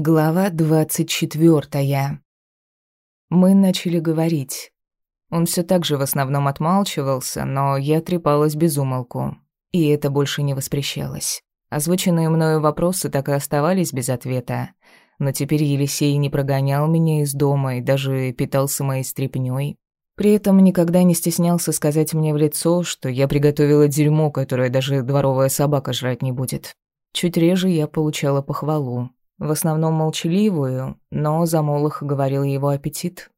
Глава двадцать четвертая. Мы начали говорить. Он все так же в основном отмалчивался, но я трепалась без умолку. И это больше не воспрещалось. Озвученные мною вопросы так и оставались без ответа. Но теперь Елисей не прогонял меня из дома и даже питался моей стряпнёй. При этом никогда не стеснялся сказать мне в лицо, что я приготовила дерьмо, которое даже дворовая собака жрать не будет. Чуть реже я получала похвалу, в основном молчаливую, но за Молох говорил его аппетит.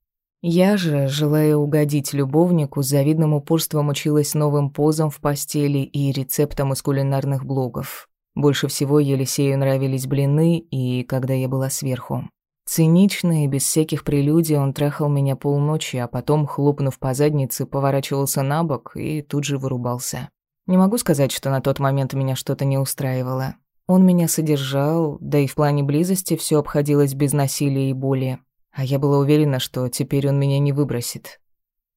Я же, желая угодить любовнику, с завидным упорством училась новым позам в постели и рецептам из кулинарных блогов. Больше всего Елисею нравились блины и когда я была сверху. Цинично и без всяких прелюдий он трахал меня полночи, а потом, хлопнув по заднице, поворачивался на бок и тут же вырубался. Не могу сказать, что на тот момент меня что-то не устраивало. Он меня содержал, да и в плане близости все обходилось без насилия и боли. А я была уверена, что теперь он меня не выбросит.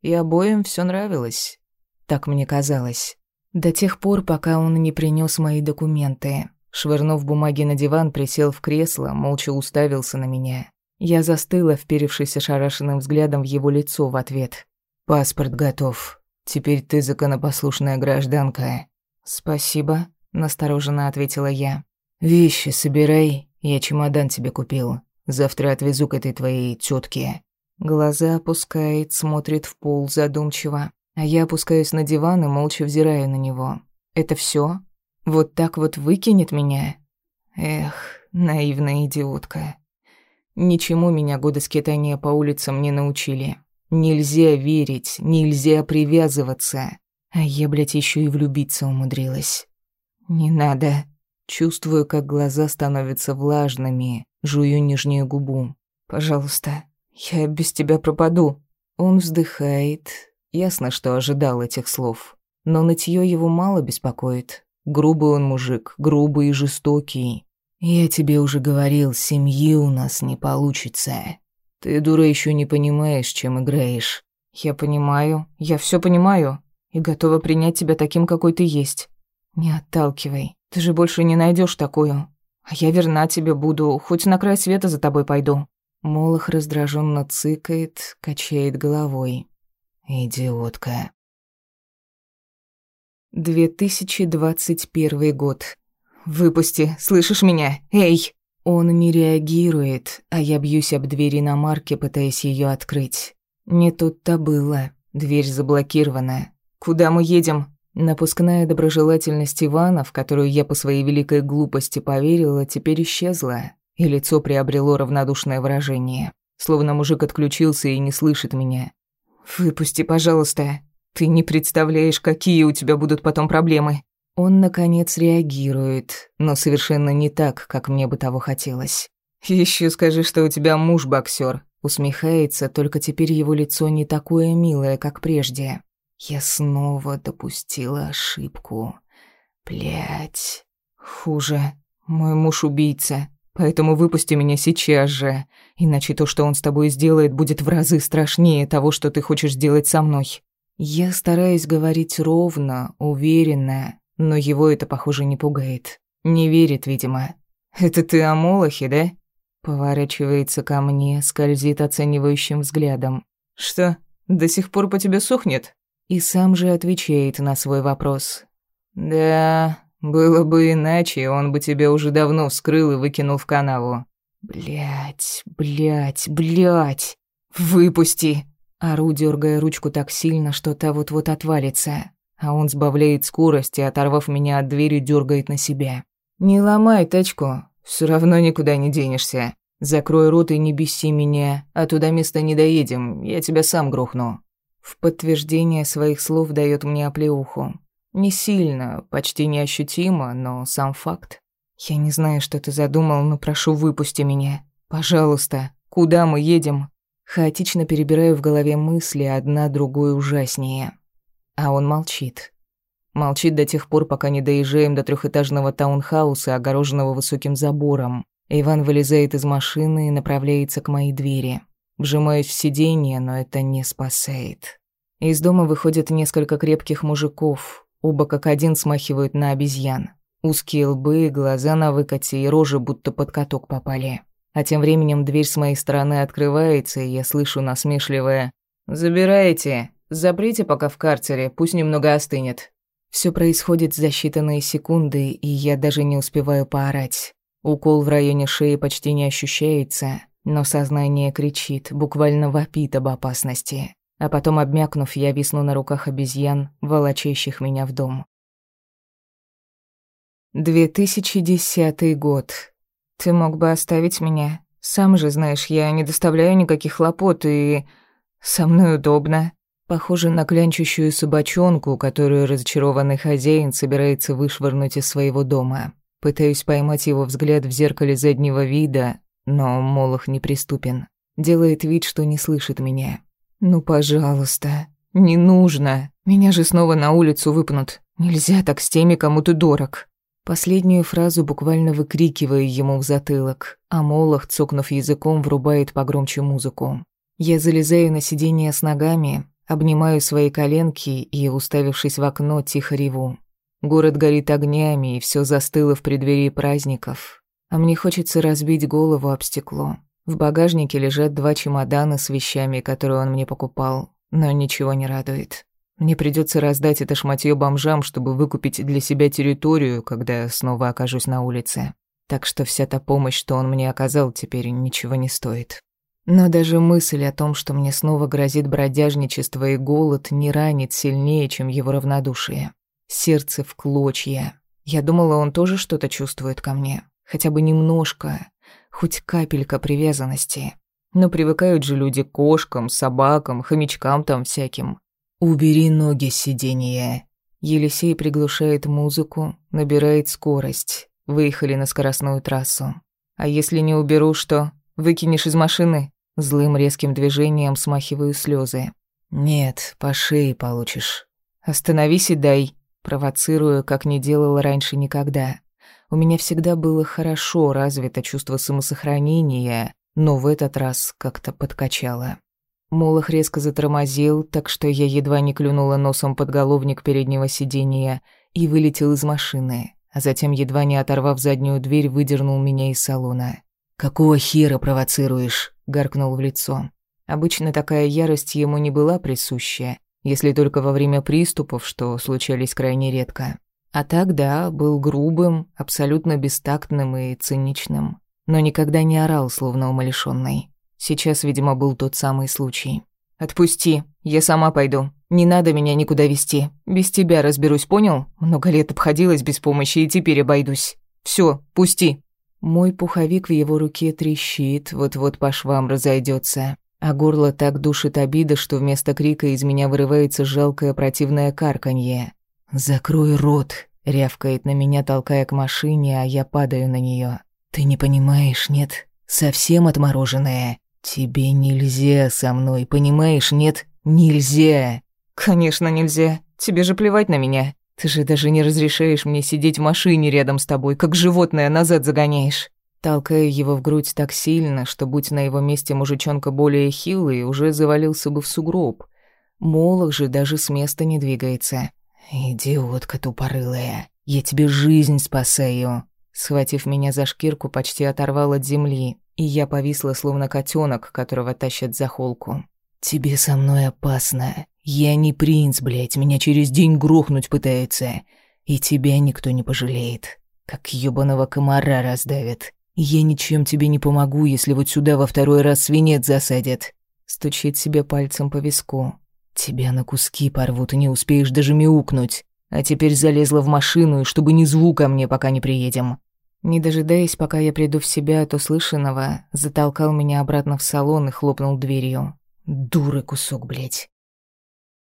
И обоим все нравилось. Так мне казалось. До тех пор, пока он не принес мои документы. Швырнув бумаги на диван, присел в кресло, молча уставился на меня. Я застыла, вперевшись ошарашенным взглядом в его лицо в ответ. «Паспорт готов. Теперь ты законопослушная гражданка». «Спасибо», настороженно ответила я. Вещи собирай, я чемодан тебе купил. Завтра отвезу к этой твоей тётке. Глаза опускает, смотрит в пол задумчиво, а я опускаюсь на диван и молча взираю на него. Это всё? Вот так вот выкинет меня? Эх, наивная идиотка. Ничему меня годы скитания по улицам не научили. Нельзя верить, нельзя привязываться. А я, блядь, ещё и влюбиться умудрилась. «Не надо». Чувствую, как глаза становятся влажными, жую нижнюю губу. «Пожалуйста, я без тебя пропаду». Он вздыхает. Ясно, что ожидал этих слов. Но нытье его мало беспокоит. Грубый он мужик, грубый и жестокий. Я тебе уже говорил, семьи у нас не получится. Ты, дура, еще не понимаешь, чем играешь. Я понимаю, я все понимаю и готова принять тебя таким, какой ты есть. «Не отталкивай. Ты же больше не найдешь такую. А я верна тебе буду, хоть на край света за тобой пойду». Молох раздраженно цыкает, качает головой. «Идиотка». 2021 год. «Выпусти, слышишь меня? Эй!» Он не реагирует, а я бьюсь об двери на марке, пытаясь ее открыть. Не тут-то было. Дверь заблокирована. «Куда мы едем?» Напускная доброжелательность Ивана, в которую я по своей великой глупости поверила, теперь исчезла, и лицо приобрело равнодушное выражение, словно мужик отключился и не слышит меня. «Выпусти, пожалуйста. Ты не представляешь, какие у тебя будут потом проблемы». Он, наконец, реагирует, но совершенно не так, как мне бы того хотелось. Еще скажи, что у тебя муж боксер. Усмехается, только теперь его лицо не такое милое, как прежде. Я снова допустила ошибку. Блять. Хуже. Мой муж убийца. Поэтому выпусти меня сейчас же. Иначе то, что он с тобой сделает, будет в разы страшнее того, что ты хочешь сделать со мной. Я стараюсь говорить ровно, уверенно, но его это, похоже, не пугает. Не верит, видимо. «Это ты о Молохе, да?» Поворачивается ко мне, скользит оценивающим взглядом. «Что, до сих пор по тебе сохнет?» И сам же отвечает на свой вопрос. «Да, было бы иначе, он бы тебя уже давно вскрыл и выкинул в канаву». Блять, блять, блять. Выпусти!» Ору, дергая ручку так сильно, что та вот-вот отвалится. А он сбавляет скорость и, оторвав меня от двери, дергает на себя. «Не ломай тачку, все равно никуда не денешься. Закрой рот и не беси меня, а туда места не доедем, я тебя сам грохну». В подтверждение своих слов дает мне оплеуху. Не сильно, почти неощутимо, но сам факт. Я не знаю, что ты задумал, но прошу, выпусти меня. Пожалуйста. Куда мы едем? Хаотично перебираю в голове мысли, одна другой ужаснее. А он молчит. Молчит до тех пор, пока не доезжаем до трехэтажного таунхауса, огороженного высоким забором. Иван вылезает из машины и направляется к моей двери. Вжимаюсь в сиденье, но это не спасает. Из дома выходят несколько крепких мужиков, оба как один смахивают на обезьян. Узкие лбы, глаза на выкате и рожи будто под каток попали. А тем временем дверь с моей стороны открывается, и я слышу насмешливое «Забирайте, заприте пока в карцере, пусть немного остынет». Все происходит за считанные секунды, и я даже не успеваю поорать. Укол в районе шеи почти не ощущается, но сознание кричит, буквально вопит об опасности. А потом, обмякнув, я висну на руках обезьян, волочащих меня в дом. 2010 год. Ты мог бы оставить меня. Сам же знаешь, я не доставляю никаких хлопот, и... Со мной удобно. Похоже на клянчущую собачонку, которую разочарованный хозяин собирается вышвырнуть из своего дома. Пытаюсь поймать его взгляд в зеркале заднего вида, но Молох неприступен. Делает вид, что не слышит меня. «Ну, пожалуйста, не нужно. Меня же снова на улицу выпнут. Нельзя так с теми, кому ты дорог». Последнюю фразу буквально выкрикиваю ему в затылок, а Молох, цокнув языком, врубает погромче музыку. Я залезаю на сиденье с ногами, обнимаю свои коленки и, уставившись в окно, тихо реву. Город горит огнями, и все застыло в преддверии праздников. А мне хочется разбить голову об стекло. В багажнике лежат два чемодана с вещами, которые он мне покупал, но ничего не радует. Мне придется раздать это шматье бомжам, чтобы выкупить для себя территорию, когда снова окажусь на улице. Так что вся та помощь, что он мне оказал, теперь ничего не стоит. Но даже мысль о том, что мне снова грозит бродяжничество и голод, не ранит сильнее, чем его равнодушие. Сердце в клочья. Я думала, он тоже что-то чувствует ко мне. Хотя бы немножко. Хоть капелька привязанности. Но привыкают же люди к кошкам, собакам, хомячкам там всяким. «Убери ноги с сиденья». Елисей приглушает музыку, набирает скорость. Выехали на скоростную трассу. «А если не уберу, что? Выкинешь из машины?» Злым резким движением смахиваю слезы. «Нет, по шее получишь». «Остановись и дай», Провоцирую, как не делала раньше никогда. У меня всегда было хорошо развито чувство самосохранения, но в этот раз как-то подкачало. Молох резко затормозил, так что я едва не клюнула носом подголовник переднего сиденья и вылетел из машины, а затем, едва не оторвав заднюю дверь, выдернул меня из салона. «Какого хера провоцируешь?» — гаркнул в лицо. Обычно такая ярость ему не была присуща, если только во время приступов, что случались крайне редко. А так, да, был грубым, абсолютно бестактным и циничным, но никогда не орал, словно умалишённый. Сейчас, видимо, был тот самый случай. «Отпусти, я сама пойду. Не надо меня никуда вести. Без тебя разберусь, понял? Много лет обходилась без помощи и теперь обойдусь. Всё, пусти». Мой пуховик в его руке трещит, вот-вот по швам разойдется а горло так душит обида, что вместо крика из меня вырывается жалкое противное карканье. «Закрой рот!» — рявкает на меня, толкая к машине, а я падаю на нее. «Ты не понимаешь, нет? Совсем отмороженная. Тебе нельзя со мной, понимаешь, нет? Нельзя!» «Конечно нельзя. Тебе же плевать на меня. Ты же даже не разрешаешь мне сидеть в машине рядом с тобой, как животное назад загоняешь. Толкаю его в грудь так сильно, что, будь на его месте мужичонка более хилый, уже завалился бы в сугроб. Молох же даже с места не двигается. «Идиотка тупорылая, я тебе жизнь спасаю!» Схватив меня за шкирку, почти оторвал от земли, и я повисла, словно котенок, которого тащат за холку. «Тебе со мной опасно. Я не принц, блядь, меня через день грохнуть пытается. И тебя никто не пожалеет. Как ёбаного комара раздавит. «Я ничем тебе не помогу, если вот сюда во второй раз свинец засадят». Стучит себе пальцем по виску. «Тебя на куски порвут, и не успеешь даже мяукнуть. А теперь залезла в машину, и чтобы ни звука мне, пока не приедем». Не дожидаясь, пока я приду в себя от услышанного, затолкал меня обратно в салон и хлопнул дверью. «Дура кусок, блядь.